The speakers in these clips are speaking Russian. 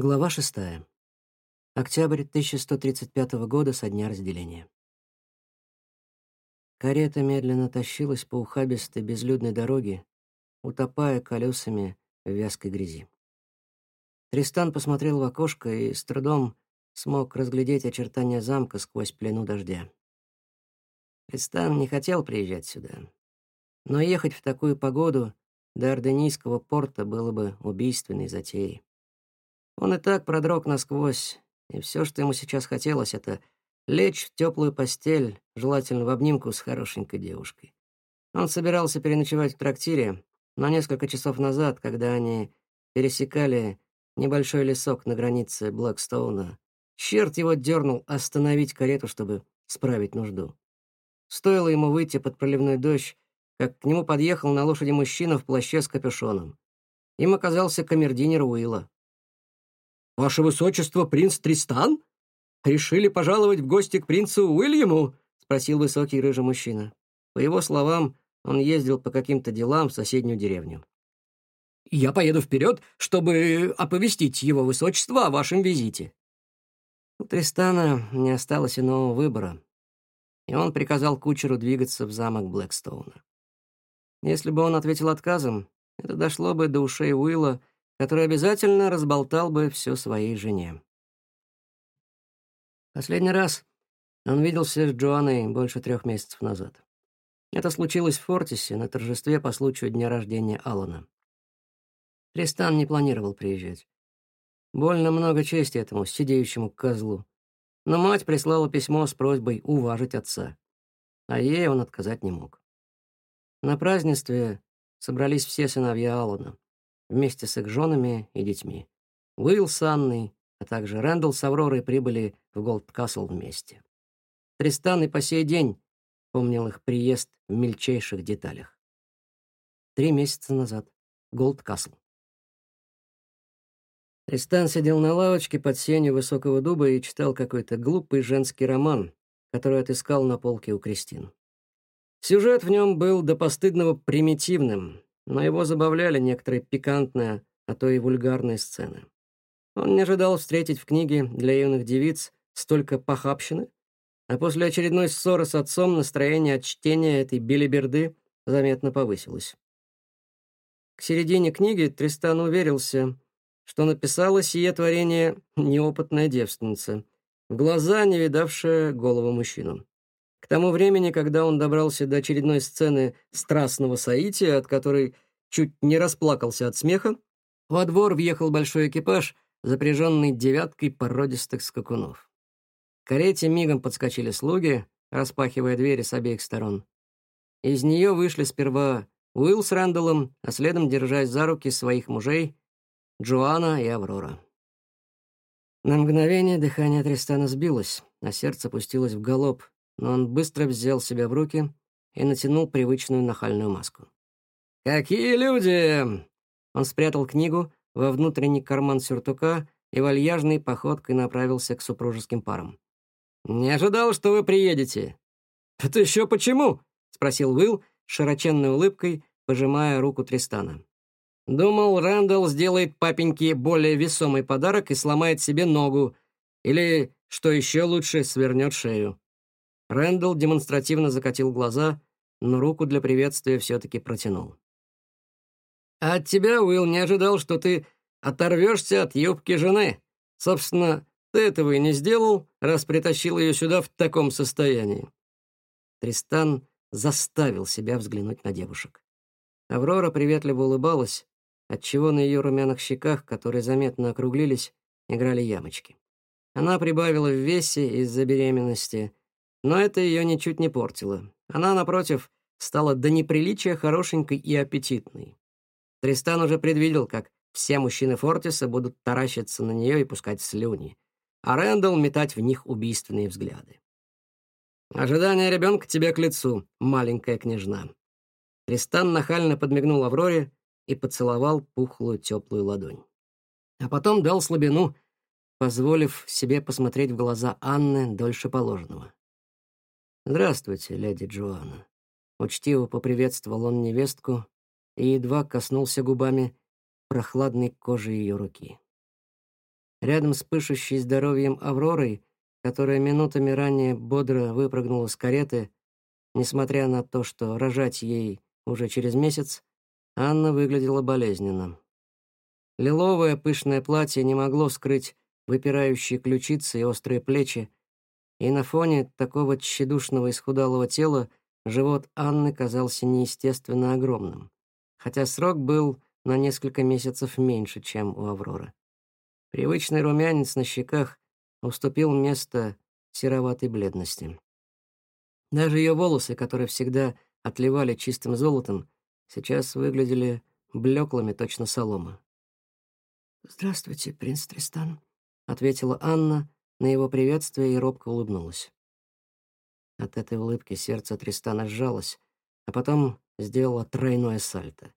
Глава шестая. Октябрь 1135 года со дня разделения. Карета медленно тащилась по ухабистой безлюдной дороге, утопая колесами в вязкой грязи. Тристан посмотрел в окошко и с трудом смог разглядеть очертания замка сквозь плену дождя. Тристан не хотел приезжать сюда, но ехать в такую погоду до Орденийского порта было бы убийственной затеей. Он и так продрог насквозь, и все, что ему сейчас хотелось, это лечь в теплую постель, желательно в обнимку с хорошенькой девушкой. Он собирался переночевать в трактире, но несколько часов назад, когда они пересекали небольшой лесок на границе Блэкстоуна, черт его дернул остановить карету, чтобы справить нужду. Стоило ему выйти под проливной дождь, как к нему подъехал на лошади мужчина в плаще с капюшоном. Им оказался камердинер Уилла. «Ваше высочество, принц Тристан? Решили пожаловать в гости к принцу Уильяму?» — спросил высокий рыжий мужчина. По его словам, он ездил по каким-то делам в соседнюю деревню. «Я поеду вперед, чтобы оповестить его высочество о вашем визите». У Тристана не осталось иного выбора, и он приказал кучеру двигаться в замок Блэкстоуна. Если бы он ответил отказом, это дошло бы до ушей Уилла, который обязательно разболтал бы все своей жене. Последний раз он виделся с Джоанной больше трех месяцев назад. Это случилось в Фортисе на торжестве по случаю дня рождения Алана. Тристан не планировал приезжать. Больно много чести этому сидеющему козлу. Но мать прислала письмо с просьбой уважить отца. А ей он отказать не мог. На празднестве собрались все сыновья Алана вместе с их женами и детьми. Уилл с Анной, а также Рэндалл с Авророй прибыли в Голдкасл вместе. Тристан и по сей день помнил их приезд в мельчайших деталях. Три месяца назад. Голдкасл. Тристан сидел на лавочке под сенью высокого дуба и читал какой-то глупый женский роман, который отыскал на полке у Кристин. Сюжет в нем был до постыдного примитивным, но его забавляли некоторые пикантные, а то и вульгарные сцены. Он не ожидал встретить в книге для юных девиц столько похабщины, а после очередной ссоры с отцом настроение от чтения этой билиберды заметно повысилось. К середине книги Тристан уверился, что написала сие творение неопытная девственница, в глаза не видавшая голову мужчину. К тому времени, когда он добрался до очередной сцены страстного соития, от которой чуть не расплакался от смеха, во двор въехал большой экипаж, запряженный девяткой породистых скакунов. К карете мигом подскочили слуги, распахивая двери с обеих сторон. Из нее вышли сперва Уилл с Рэндаллом, а следом, держась за руки своих мужей, Джоанна и Аврора. На мгновение дыхание Тристана сбилось, а сердце пустилось в галоп, но он быстро взял себя в руки и натянул привычную нахальную маску. «Какие люди!» Он спрятал книгу во внутренний карман сюртука и вальяжной походкой направился к супружеским парам. «Не ожидал, что вы приедете». «Это еще почему?» — спросил Уилл широченной улыбкой, пожимая руку Тристана. «Думал, Рэндалл сделает папеньке более весомый подарок и сломает себе ногу, или, что еще лучше, свернет шею». Рэндалл демонстративно закатил глаза, но руку для приветствия все-таки протянул. «А от тебя, Уилл, не ожидал, что ты оторвешься от юбки жены. Собственно, ты этого и не сделал, раз притащил ее сюда в таком состоянии». Тристан заставил себя взглянуть на девушек. Аврора приветливо улыбалась, отчего на ее румяных щеках, которые заметно округлились, играли ямочки. Она прибавила в весе из-за беременности, но это ее ничуть не портило. Она, напротив, стала до неприличия хорошенькой и аппетитной. Тристан уже предвидел, как все мужчины Фортиса будут таращиться на нее и пускать слюни, а Рэндалл метать в них убийственные взгляды. «Ожидание ребенка тебе к лицу, маленькая княжна». Тристан нахально подмигнул Авроре и поцеловал пухлую теплую ладонь. А потом дал слабину, позволив себе посмотреть в глаза Анны дольше положенного. «Здравствуйте, леди Джоанна». Учтиво поприветствовал он невестку и едва коснулся губами прохладной кожи ее руки. Рядом с пышущей здоровьем Авророй, которая минутами ранее бодро выпрыгнула с кареты, несмотря на то, что рожать ей уже через месяц, Анна выглядела болезненно. Лиловое пышное платье не могло скрыть выпирающие ключицы и острые плечи, и на фоне такого тщедушного исхудалого тела живот Анны казался неестественно огромным, хотя срок был на несколько месяцев меньше, чем у Авроры. Привычный румянец на щеках уступил место сероватой бледности. Даже ее волосы, которые всегда отливали чистым золотом, сейчас выглядели блеклыми, точно солома. «Здравствуйте, принц Тристан», — ответила Анна на его приветствие и робко улыбнулась. От этой улыбки сердце Тристана сжалось, а потом сделало тройное сальто.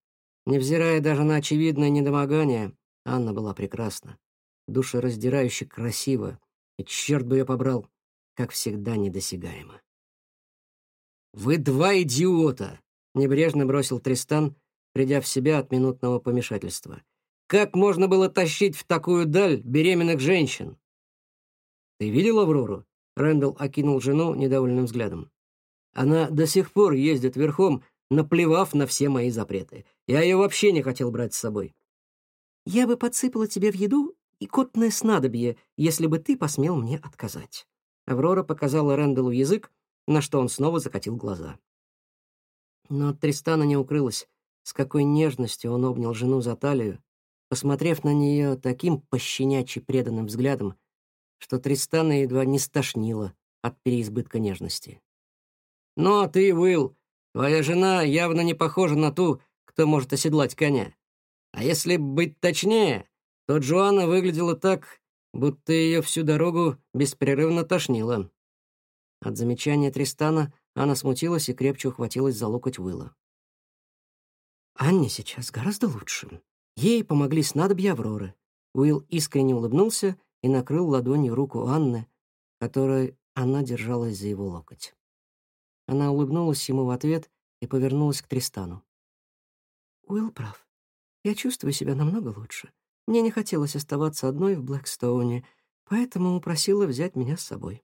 Невзирая даже на очевидное недомогание, Анна была прекрасна, душераздирающе красива, и черт бы ее побрал, как всегда недосягаемо. «Вы два идиота!» — небрежно бросил Тристан, придя в себя от минутного помешательства. Как можно было тащить в такую даль беременных женщин? Ты видел Аврору? Рэндалл окинул жену недовольным взглядом. Она до сих пор ездит верхом, наплевав на все мои запреты. Я ее вообще не хотел брать с собой. Я бы подсыпала тебе в еду и котное снадобье, если бы ты посмел мне отказать. Аврора показала Рэндаллу язык, на что он снова закатил глаза. Но от Тристана не укрылось, с какой нежностью он обнял жену за талию, посмотрев на нее таким пощенячьи преданным взглядом, что Тристана едва не стошнило от переизбытка нежности. «Ну, а ты, Уилл, твоя жена явно не похожа на ту, кто может оседлать коня. А если быть точнее, то Джоанна выглядела так, будто ее всю дорогу беспрерывно тошнило». От замечания Тристана она смутилась и крепче ухватилась за локоть Уилла. «Анне сейчас гораздо лучше», Ей помогли снадобья Авроры. Уилл искренне улыбнулся и накрыл ладонью руку Анны, которой она держалась за его локоть. Она улыбнулась ему в ответ и повернулась к Тристану. «Уилл прав. Я чувствую себя намного лучше. Мне не хотелось оставаться одной в Блэкстоуне, поэтому упросила взять меня с собой».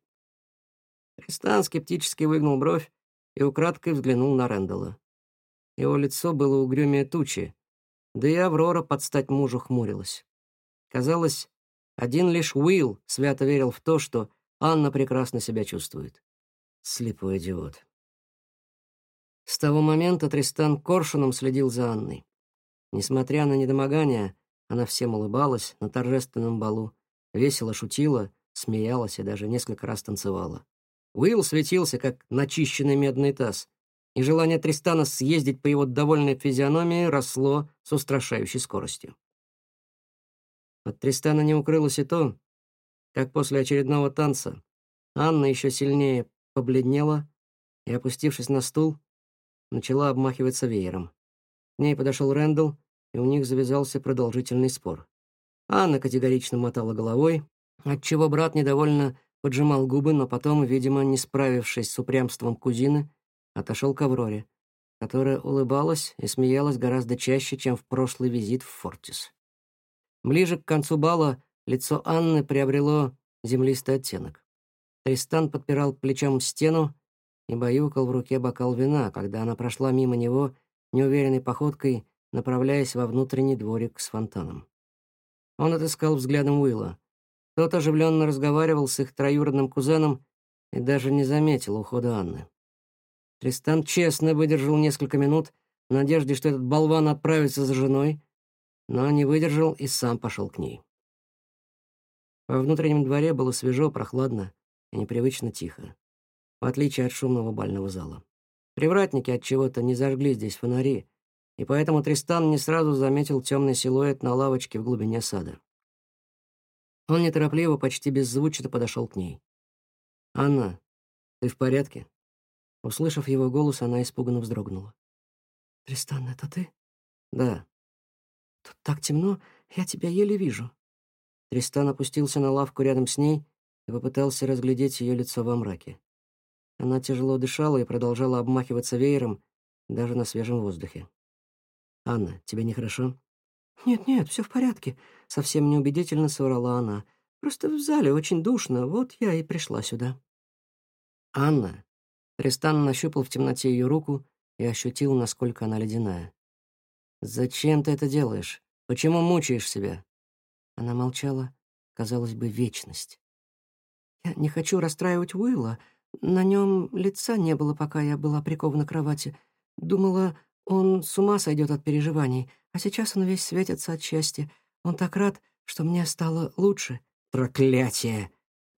Тристан скептически выгнул бровь и украдкой взглянул на Рэндалла. Его лицо было угрюмее тучи, да и Аврора под стать мужу хмурилась. Казалось, один лишь Уилл свято верил в то, что Анна прекрасно себя чувствует. Слепой идиот. С того момента Тристан коршуном следил за Анной. Несмотря на недомогание, она всем улыбалась на торжественном балу, весело шутила, смеялась и даже несколько раз танцевала. Уилл светился, как начищенный медный таз, и желание Тристана съездить по его довольной физиономии росло с устрашающей скоростью. От Тристана не укрылось и то, как после очередного танца Анна еще сильнее побледнела и, опустившись на стул, начала обмахиваться веером. К ней подошел Рэндалл, и у них завязался продолжительный спор. Анна категорично мотала головой, отчего брат недовольно поджимал губы, но потом, видимо, не справившись с упрямством кузины, отошел к Авроре, которая улыбалась и смеялась гораздо чаще, чем в прошлый визит в Фортис. Ближе к концу бала лицо Анны приобрело землистый оттенок. Тристан подпирал плечом стену и баюкал в руке бокал вина, когда она прошла мимо него неуверенной походкой, направляясь во внутренний дворик с фонтаном. Он отыскал взглядом Уилла. Тот оживленно разговаривал с их троюродным кузеном и даже не заметил ухода Анны. Тристан честно выдержал несколько минут в надежде, что этот болван отправится за женой, но не выдержал и сам пошел к ней. Во внутреннем дворе было свежо, прохладно и непривычно тихо, в отличие от шумного бального зала. Привратники от чего-то не зажгли здесь фонари, и поэтому Тристан не сразу заметил темный силуэт на лавочке в глубине сада. Он неторопливо, почти беззвучно подошел к ней. «Анна, ты в порядке?» Услышав его голос, она испуганно вздрогнула. «Тристан, это ты?» «Да». «Тут так темно, я тебя еле вижу». Тристан опустился на лавку рядом с ней и попытался разглядеть ее лицо во мраке. Она тяжело дышала и продолжала обмахиваться веером даже на свежем воздухе. «Анна, тебе нехорошо?» «Нет-нет, все в порядке», — совсем неубедительно соврала она. Просто в зале очень душно, вот я и пришла сюда». «Анна». Тристан нащупал в темноте ее руку и ощутил, насколько она ледяная. «Зачем ты это делаешь? Почему мучаешь себя?» Она молчала, казалось бы, вечность. «Я не хочу расстраивать Уилла. На нем лица не было, пока я была прикована к кровати. Думала, он с ума сойдет от переживаний, а сейчас он весь светится от счастья. Он так рад, что мне стало лучше». «Проклятие!»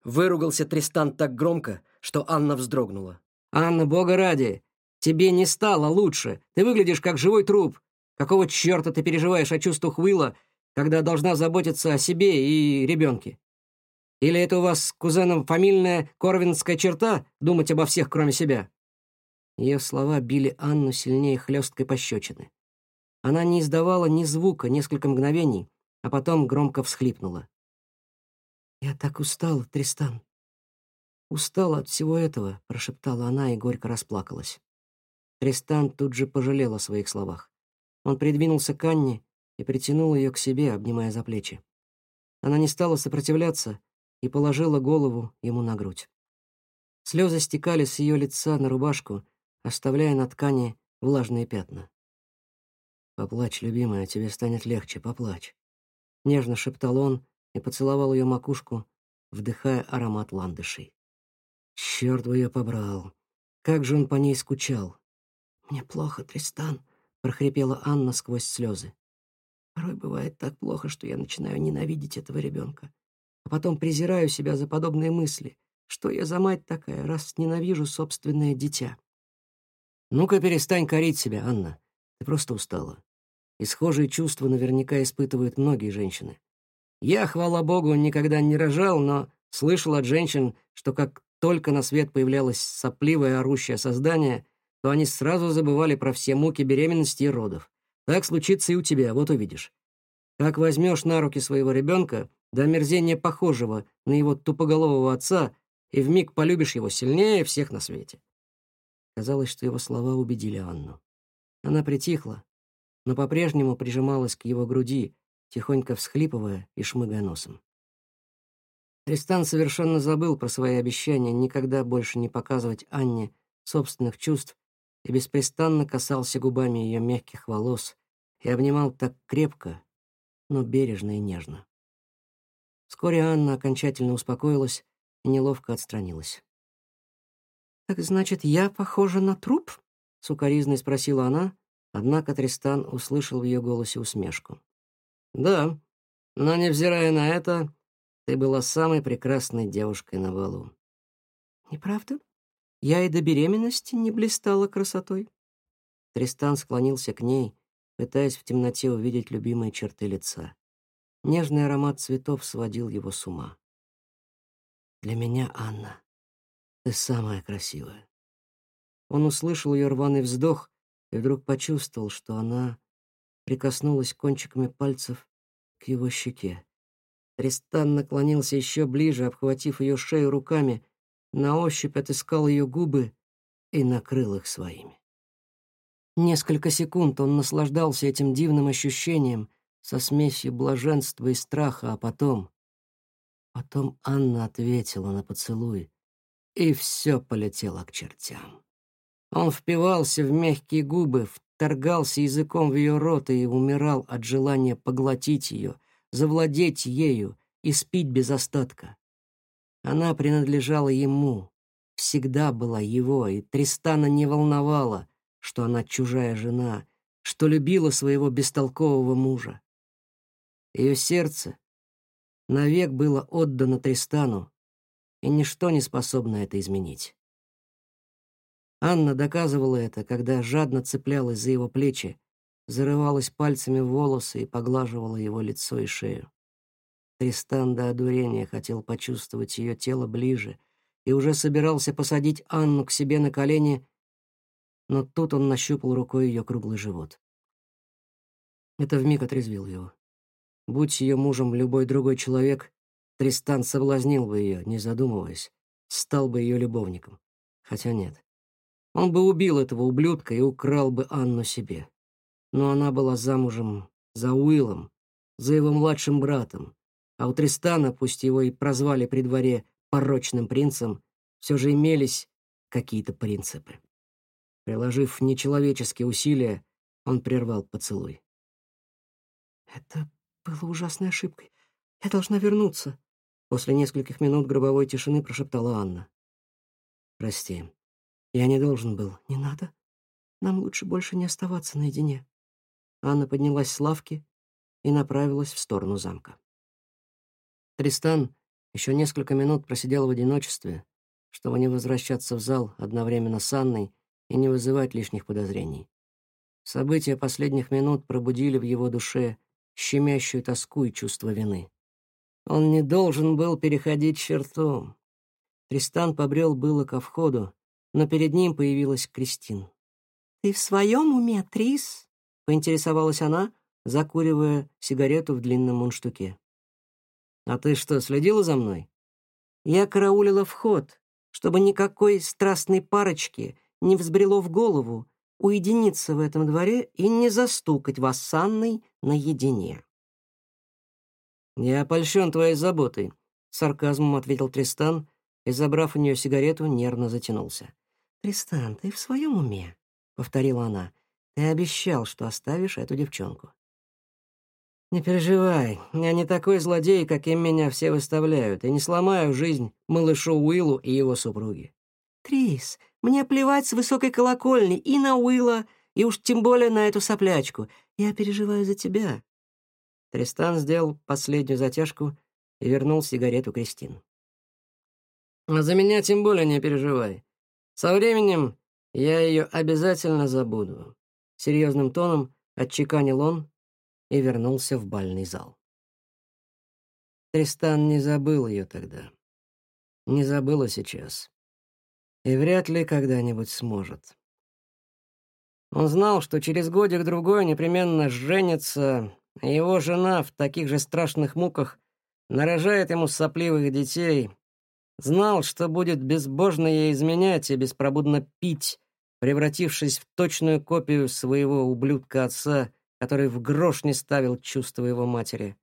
Выругался Тристан так громко, что Анна вздрогнула. «Анна, бога ради! Тебе не стало лучше! Ты выглядишь как живой труп! Какого черта ты переживаешь о чувствах Уилла, когда должна заботиться о себе и ребенке? Или это у вас с кузеном фамильная корвинская черта — думать обо всех, кроме себя?» Ее слова били Анну сильнее хлесткой пощечины. Она не издавала ни звука несколько мгновений, а потом громко всхлипнула. «Я так устала, Тристан. Устала от всего этого», — прошептала она и горько расплакалась. Тристан тут же пожалел о своих словах. Он придвинулся к Анне и притянул ее к себе, обнимая за плечи. Она не стала сопротивляться и положила голову ему на грудь. Слезы стекали с ее лица на рубашку, оставляя на ткани влажные пятна. «Поплачь, любимая, тебе станет легче, поплачь», — нежно шептал он и поцеловал ее макушку, вдыхая аромат ландышей. Черт бы ее побрал! Как же он по ней скучал! «Мне плохо, Тристан», — прохрипела Анна сквозь слезы. «Порой бывает так плохо, что я начинаю ненавидеть этого ребенка, а потом презираю себя за подобные мысли. Что я за мать такая, раз ненавижу собственное дитя?» «Ну-ка перестань корить себя, Анна. Ты просто устала. И схожие чувства наверняка испытывают многие женщины. Я, хвала богу, никогда не рожал, но слышал от женщин, что как только на свет появлялось сопливое орущее создание, то они сразу забывали про все муки беременности и родов. Так случится и у тебя, вот увидишь. Как возьмешь на руки своего ребенка, до омерзения похожего на его тупоголового отца, и вмиг полюбишь его сильнее всех на свете. Казалось, что его слова убедили Анну. Она притихла, но по-прежнему прижималась к его груди, тихонько всхлипывая и шмыгая носом. Тристан совершенно забыл про свои обещания никогда больше не показывать Анне собственных чувств и беспрестанно касался губами ее мягких волос и обнимал так крепко, но бережно и нежно. Вскоре Анна окончательно успокоилась и неловко отстранилась. «Так значит, я похожа на труп?» — сукоризной спросила она, однако Тристан услышал в ее голосе усмешку. «Да, но, невзирая на это, ты была самой прекрасной девушкой на балу». «Неправда? Я и до беременности не блистала красотой». Тристан склонился к ней, пытаясь в темноте увидеть любимые черты лица. Нежный аромат цветов сводил его с ума. «Для меня, Анна, ты самая красивая». Он услышал ее рваный вздох и вдруг почувствовал, что она прикоснулась кончиками пальцев к его щеке. Тристан наклонился еще ближе, обхватив ее шею руками, на ощупь отыскал ее губы и накрыл их своими. Несколько секунд он наслаждался этим дивным ощущением со смесью блаженства и страха, а потом... Потом Анна ответила на поцелуй, и все полетело к чертям. Он впивался в мягкие губы, торгался языком в ее рот и умирал от желания поглотить ее, завладеть ею и спить без остатка. Она принадлежала ему, всегда была его, и Тристана не волновала, что она чужая жена, что любила своего бестолкового мужа. Ее сердце навек было отдано Тристану, и ничто не способно это изменить. Анна доказывала это, когда жадно цеплялась за его плечи, зарывалась пальцами в волосы и поглаживала его лицо и шею. Тристан до одурения хотел почувствовать ее тело ближе и уже собирался посадить Анну к себе на колени, но тут он нащупал рукой ее круглый живот. Это вмиг отрезвил его. Будь ее мужем любой другой человек, Тристан соблазнил бы ее, не задумываясь, стал бы ее любовником. Хотя нет. Он бы убил этого ублюдка и украл бы Анну себе. Но она была замужем за Уиллом, за его младшим братом, а у Тристана, пусть его и прозвали при дворе порочным принцем, все же имелись какие-то принципы. Приложив нечеловеческие усилия, он прервал поцелуй. «Это было ужасной ошибкой. Я должна вернуться», — после нескольких минут гробовой тишины прошептала Анна. «Прости, я не должен был. Не надо. Нам лучше больше не оставаться наедине». Анна поднялась с лавки и направилась в сторону замка. Тристан еще несколько минут просидел в одиночестве, чтобы не возвращаться в зал одновременно с Анной и не вызывать лишних подозрений. События последних минут пробудили в его душе щемящую тоску и чувство вины. Он не должен был переходить черту. Тристан побрел было ко входу, но перед ним появилась Кристин. «Ты в своем уме, Трис?» — поинтересовалась она, закуривая сигарету в длинном мундштуке. «А ты что, следила за мной?» «Я караулила вход, чтобы никакой страстной парочки не взбрело в голову уединиться в этом дворе и не застукать вас с Анной наедине». «Я польщен твоей заботой», — сарказмом ответил Тристан и, забрав у нее сигарету, нервно затянулся. «Тристан, ты в своем уме?» — повторила она. «Ты обещал, что оставишь эту девчонку». «Не переживай, я не такой злодей, каким меня все выставляют, и не сломаю жизнь малышу Уиллу и его супруге». «Трис, мне плевать с высокой колокольни и на Уилла, и уж тем более на эту соплячку. Я переживаю за тебя». Тристан сделал последнюю затяжку и вернул сигарету Кристин. «А за меня тем более не переживай. Со временем я ее обязательно забуду», — серьезным тоном отчеканил он и вернулся в бальный зал. Тристан не забыл ее тогда. Не забыл и сейчас. И вряд ли когда-нибудь сможет. Он знал, что через годик-другой непременно женится, и его жена в таких же страшных муках нарожает ему сопливых детей. Знал, что будет безбожно ей изменять и беспробудно пить, превратившись в точную копию своего ублюдка-отца, который в грош не ставил чувства его матери.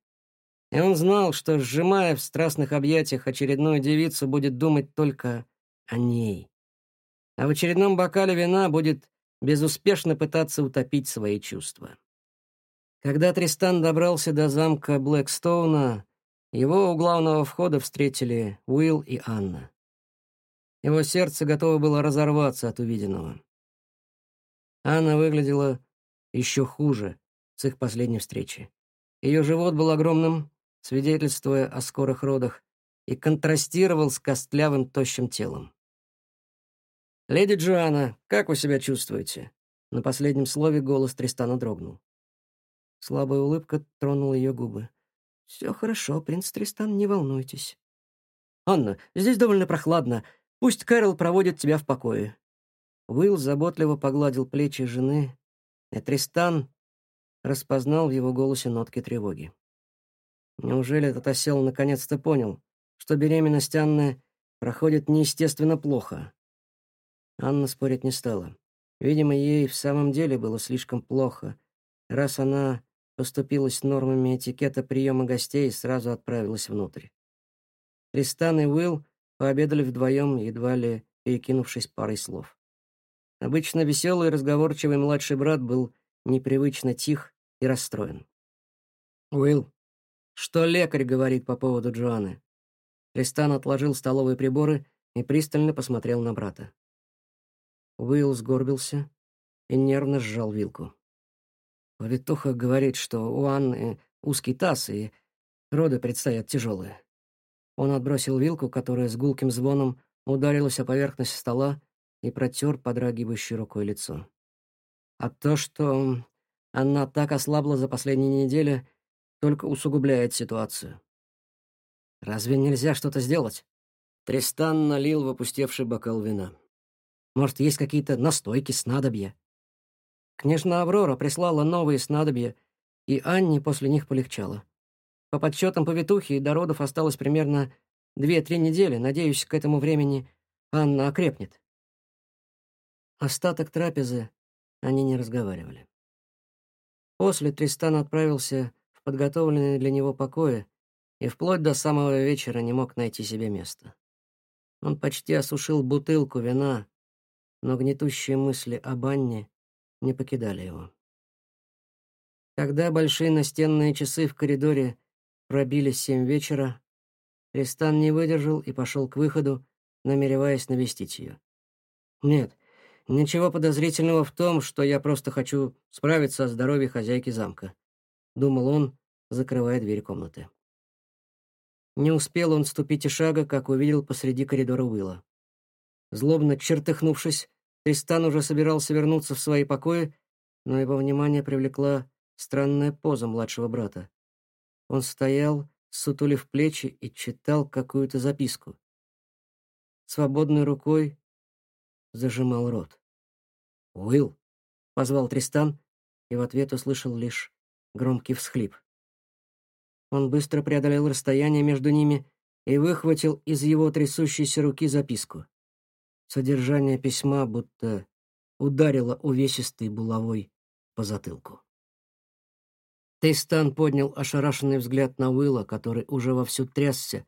И он знал, что, сжимая в страстных объятиях очередную девицу, будет думать только о ней. А в очередном бокале вина будет безуспешно пытаться утопить свои чувства. Когда Тристан добрался до замка Блэкстоуна, его у главного входа встретили Уилл и Анна. Его сердце готово было разорваться от увиденного. Анна выглядела еще хуже с их последней встречи. Ее живот был огромным, свидетельствуя о скорых родах, и контрастировал с костлявым тощим телом. «Леди Джоанна, как вы себя чувствуете?» На последнем слове голос Тристана дрогнул. Слабая улыбка тронула ее губы. «Все хорошо, принц Тристан, не волнуйтесь». «Анна, здесь довольно прохладно. Пусть Кэрол проводит тебя в покое». Уилл заботливо погладил плечи жены, и Тристан распознал в его голосе нотки тревоги. Неужели этот осел наконец-то понял, что беременность Анны проходит неестественно плохо? Анна спорить не стала. Видимо, ей в самом деле было слишком плохо, раз она поступилась нормами этикета приема гостей и сразу отправилась внутрь. Тристан и Уилл пообедали вдвоем, едва ли перекинувшись парой слов. Обычно веселый и разговорчивый младший брат был непривычно тих и расстроен. «Уилл, что лекарь говорит по поводу Джоанны?» Тристан отложил столовые приборы и пристально посмотрел на брата. Уилл сгорбился и нервно сжал вилку. Повитуха говорит, что у Анны узкий таз, и роды предстоят тяжелые. Он отбросил вилку, которая с гулким звоном ударилась о поверхность стола и протер подрагивающей рукой лицо. А то, что она так ослабла за последние недели, только усугубляет ситуацию. Разве нельзя что-то сделать? Тристан налил в опустевший бокал вина. Может, есть какие-то настойки, снадобья? Княжна Аврора прислала новые снадобья, и Анне после них полегчало. По подсчетам повитухи, до родов осталось примерно две-три недели. Надеюсь, к этому времени Анна окрепнет. Остаток трапезы они не разговаривали. После Тристан отправился в подготовленные для него покои и вплоть до самого вечера не мог найти себе места. Он почти осушил бутылку вина, но гнетущие мысли об Анне не покидали его. Когда большие настенные часы в коридоре пробили семь вечера, Тристан не выдержал и пошел к выходу, намереваясь навестить ее. Нет, ничего подозрительного в том, что я просто хочу справиться о здоровье хозяйки замка, думал он, закрывая дверь комнаты. Не успел он ступить и шага, как увидел посреди коридора Уилла. Злобно чертыхнувшись, Тристан уже собирался вернуться в свои покои, но его внимание привлекла странная поза младшего брата. Он стоял, сутулив плечи, и читал какую-то записку. Свободной рукой зажимал рот. «Уилл!» — позвал Тристан, и в ответ услышал лишь громкий всхлип. Он быстро преодолел расстояние между ними и выхватил из его трясущейся руки записку. Содержание письма будто ударило увесистой булавой по затылку. Тейстан поднял ошарашенный взгляд на Уилла, который уже вовсю трясся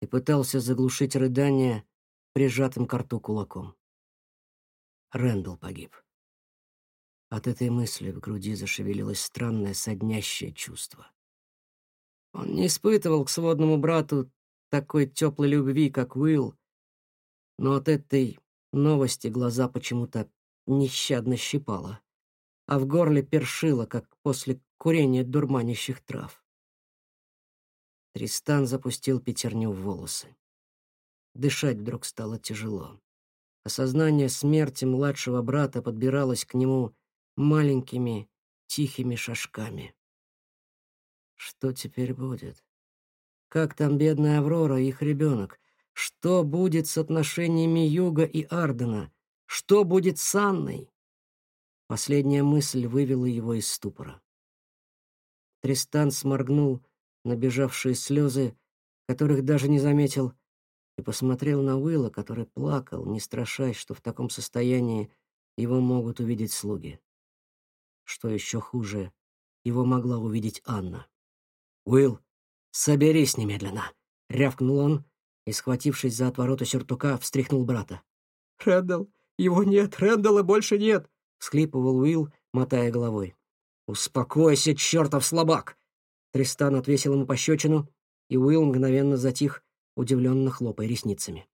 и пытался заглушить рыдание прижатым к рту кулаком. Рэндалл погиб. От этой мысли в груди зашевелилось странное соднящее чувство. Он не испытывал к сводному брату такой теплой любви, как Уилл, но от этой новости глаза почему-то нещадно щипало, а в горле першило, как после курения дурманящих трав. Тристан запустил пятерню в волосы. Дышать вдруг стало тяжело. Осознание смерти младшего брата подбиралось к нему маленькими тихими шажками. Что теперь будет? Как там бедная Аврора и их ребенок? Что будет с отношениями Юга и Ардена? Что будет с Анной? Последняя мысль вывела его из ступора. Тристан сморгнул набежавшие слезы, которых даже не заметил, и посмотрел на Уилла, который плакал, не страшась, что в таком состоянии его могут увидеть слуги. Что еще хуже, его могла увидеть Анна. «Уилл, соберись немедленно!» — рявкнул он и, схватившись за отвороты сюртука, встряхнул брата. «Рэндалл! Его нет! Рэндалла больше нет!» — всхлипывал Уилл, мотая головой. «Успокойся, чертов слабак!» Тристан отвесил ему пощечину, и Уилл мгновенно затих, удивленно хлопая ресницами.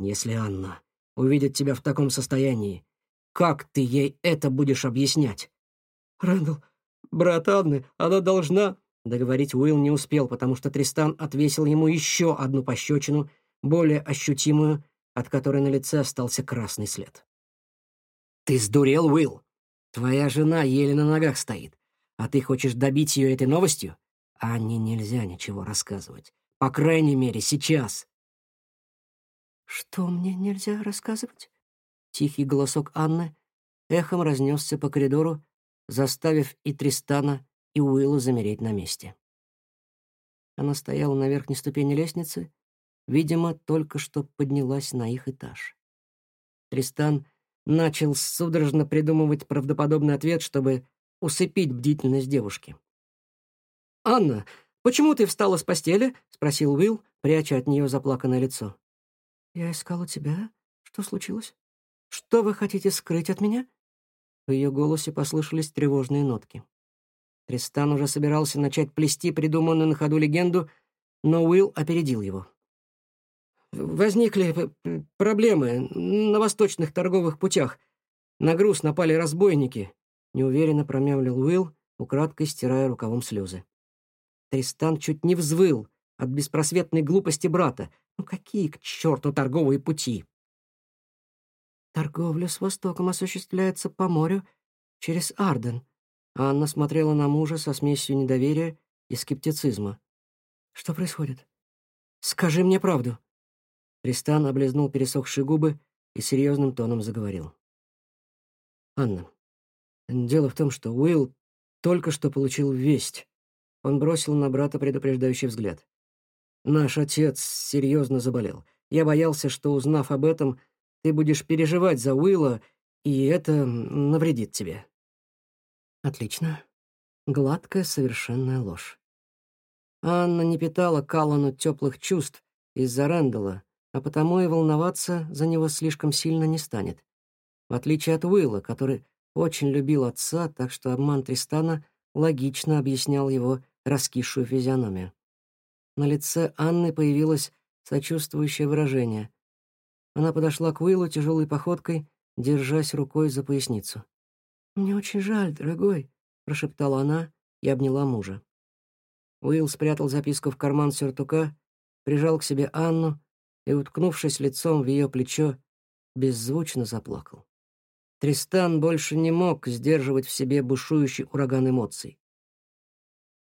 «Если Анна увидит тебя в таком состоянии, как ты ей это будешь объяснять?» «Рэндалл, брат Анны, она должна...» Договорить Уилл не успел, потому что Тристан отвесил ему еще одну пощечину, более ощутимую, от которой на лице остался красный след. «Ты сдурел, Уилл? Твоя жена еле на ногах стоит, а ты хочешь добить ее этой новостью? Анне нельзя ничего рассказывать. По крайней мере, сейчас». «Что мне нельзя рассказывать?» Тихий голосок Анны эхом разнесся по коридору, заставив и Тристана, и Уилла замереть на месте. Она стояла на верхней ступени лестницы, видимо, только что поднялась на их этаж. Тристан начал судорожно придумывать правдоподобный ответ, чтобы усыпить бдительность девушки. «Анна, почему ты встала с постели?» — спросил Уилл, пряча от нее заплаканное лицо. «Я искала тебя. Что случилось? Что вы хотите скрыть от меня?» В ее голосе послышались тревожные нотки. Тристан уже собирался начать плести придуманную на ходу легенду, но Уилл опередил его. «Возникли проблемы на восточных торговых путях. На груз напали разбойники», — неуверенно промямлил Уилл, украдкой стирая рукавом слезы. Тристан чуть не взвыл от беспросветной глупости брата. «Ну какие к черту торговые пути?» «Торговля с Востоком осуществляется по морю через Арден», Анна смотрела на мужа со смесью недоверия и скептицизма. «Что происходит? Скажи мне правду!» Тристан облизнул пересохшие губы и серьезным тоном заговорил. «Анна, дело в том, что Уилл только что получил весть». Он бросил на брата предупреждающий взгляд. «Наш отец серьезно заболел. Я боялся, что, узнав об этом, ты будешь переживать за Уилла, и это навредит тебе. Отлично. Гладкая, совершенная ложь. Анна не питала Каллану теплых чувств из-за Рэндала, а потому и волноваться за него слишком сильно не станет. В отличие от Уилла, который очень любил отца, так что обман Тристана логично объяснял его раскисшую физиономию. На лице Анны появилось сочувствующее выражение. Она подошла к Уиллу тяжелой походкой, держась рукой за поясницу. «Мне очень жаль, дорогой», — прошептала она и обняла мужа. Уилл спрятал записку в карман сюртука, прижал к себе Анну и, уткнувшись лицом в ее плечо, беззвучно заплакал. Тристан больше не мог сдерживать в себе бушующий ураган эмоций.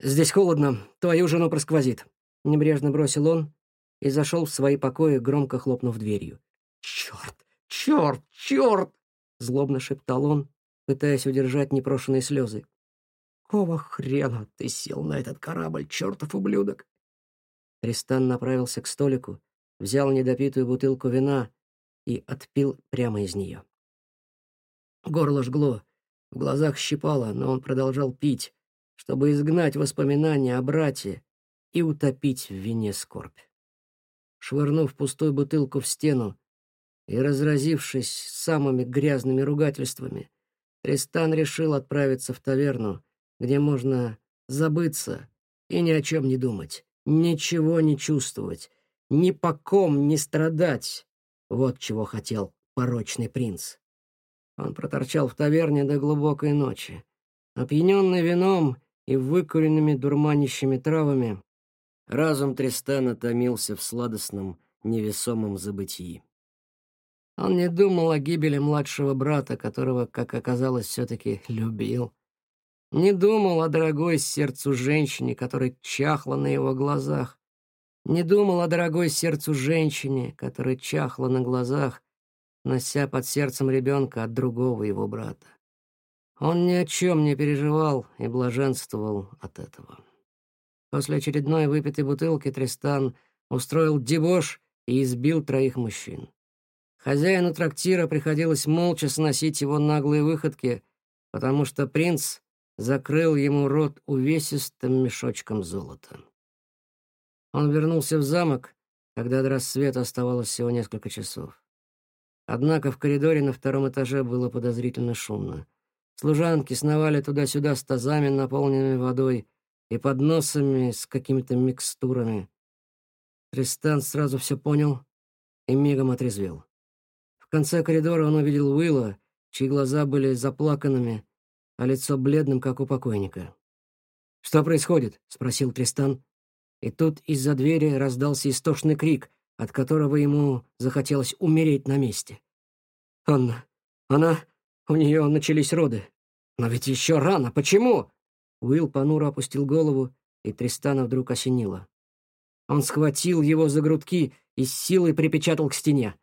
«Здесь холодно, твою жену просквозит», — небрежно бросил он и зашел в свои покои, громко хлопнув дверью. «Черт! Черт! Черт!» — злобно шептал он, пытаясь удержать непрошенные слезы. «Какого хрена ты сел на этот корабль, чертов ублюдок?» Тристан направился к столику, взял недопитую бутылку вина и отпил прямо из нее. Горло жгло, в глазах щипало, но он продолжал пить, чтобы изгнать воспоминания о брате и утопить в вине скорбь. Швырнув пустую бутылку в стену и разразившись самыми грязными ругательствами, Тристан решил отправиться в таверну, где можно забыться и ни о чем не думать, ничего не чувствовать, ни по ком не страдать. Вот чего хотел порочный принц. Он проторчал в таверне до глубокой ночи. Опьяненный вином и выкуренными дурманящими травами, разум Тристана томился в сладостном, невесомом забытии. Он не думал о гибели младшего брата, которого, как оказалось, все-таки любил. Не думал о дорогой сердцу женщине, которая чахла на его глазах. Не думал о дорогой сердцу женщине, которая чахла на глазах, нося под сердцем ребенка от другого его брата. Он ни о чем не переживал и блаженствовал от этого. После очередной выпитой бутылки Тристан устроил дебош и избил троих мужчин. Хозяину трактира приходилось молча сносить его наглые выходки, потому что принц закрыл ему рот увесистым мешочком золота. Он вернулся в замок, когда до рассвета оставалось всего несколько часов. Однако в коридоре на втором этаже было подозрительно шумно. Служанки сновали туда-сюда с тазами, наполненными водой, и подносами с какими-то микстурами. Тристан сразу все понял и мигом отрезвел. В конце коридора он увидел Уилла, чьи глаза были заплаканными, а лицо бледным, как у покойника. «Что происходит?» — спросил Тристан. И тут из-за двери раздался истошный крик, от которого ему захотелось умереть на месте. «Анна! Она...» У нее начались роды. Но ведь еще рано. Почему? Уилл понуро опустил голову, и Тристана вдруг осенило. Он схватил его за грудки и с силой припечатал к стене.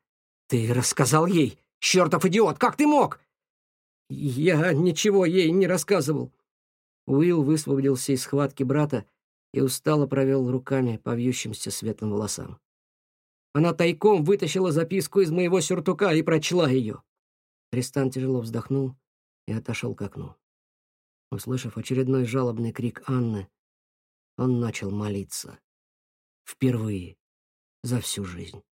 «Ты рассказал ей? Чертов идиот! Как ты мог?» «Я ничего ей не рассказывал». Уилл высвободился из схватки брата и устало провел руками по вьющимся светлым волосам. Она тайком вытащила записку из моего сюртука и прочла ее. Тристан тяжело вздохнул и отошел к окну. Услышав очередной жалобный крик Анны, он начал молиться. Впервые за всю жизнь.